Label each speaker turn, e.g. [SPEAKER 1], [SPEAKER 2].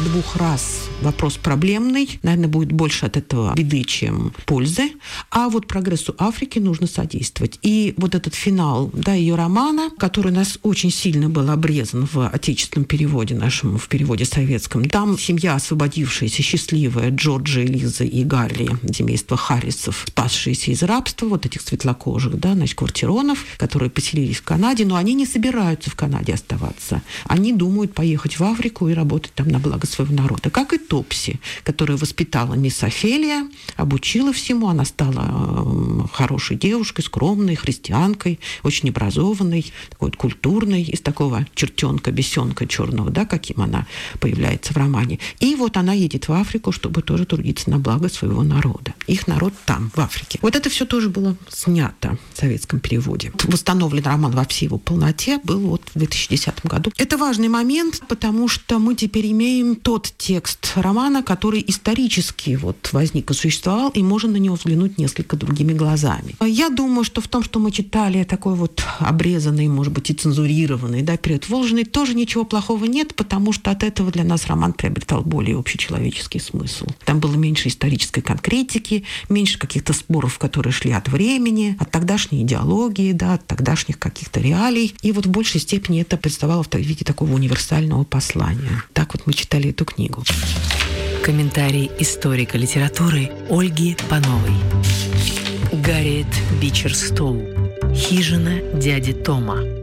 [SPEAKER 1] двух раз вопрос проблемный. Наверное, будет больше от этого беды, чем пользы. А вот прогрессу Африки нужно содействовать. И вот этот финал да, ее романа, который у нас очень сильно был обрезан в отечественном переводе нашем, в переводе советском. Там семья, освободившаяся, счастливая, Джорджа, Лиза и Гарри, семейство Харрисов, спасшиеся из рабства, вот этих светлокожих, да, значит, квартиронов, которые поселились в Канаде, но они не собираются в Канаде оставаться. Они думают поехать в Африку и работать там на благо своего народа. Как и Топси, которая воспитала мисс Офелия, обучила всему, она стала э, хорошей девушкой, скромной, христианкой, очень образованной, такой вот культурной, из такого чертенка, бесенка черного, да, каким она появляется в романе. И вот она едет в Африку, чтобы тоже трудиться на благо своего народа. Их народ там, в Африке. Вот это все тоже было снято в советском переводе. Восстановлен роман во всей его полноте был вот в 2010 году. Это важный момент, потому что мы теперь имеем тот текст романа, который исторически вот возник и существовал, и можно на него взглянуть несколько другими глазами. Я думаю, что в том, что мы читали такой вот обрезанный, может быть, и цензурированный, да, период Волжный, тоже ничего плохого нет, потому что от этого для нас роман приобретал более общечеловеческий смысл. Там было меньше исторической конкретики, меньше каких-то споров, которые шли от времени, от тогдашней идеологии, да, от тогдашних каких-то реалий. И вот в большей степени это представало в виде такого универсального послания. Так вот мы читали эту книгу.
[SPEAKER 2] Комментарий историка литературы Ольги Пановой. Гарриет Бичерстоу. Хижина дяди Тома.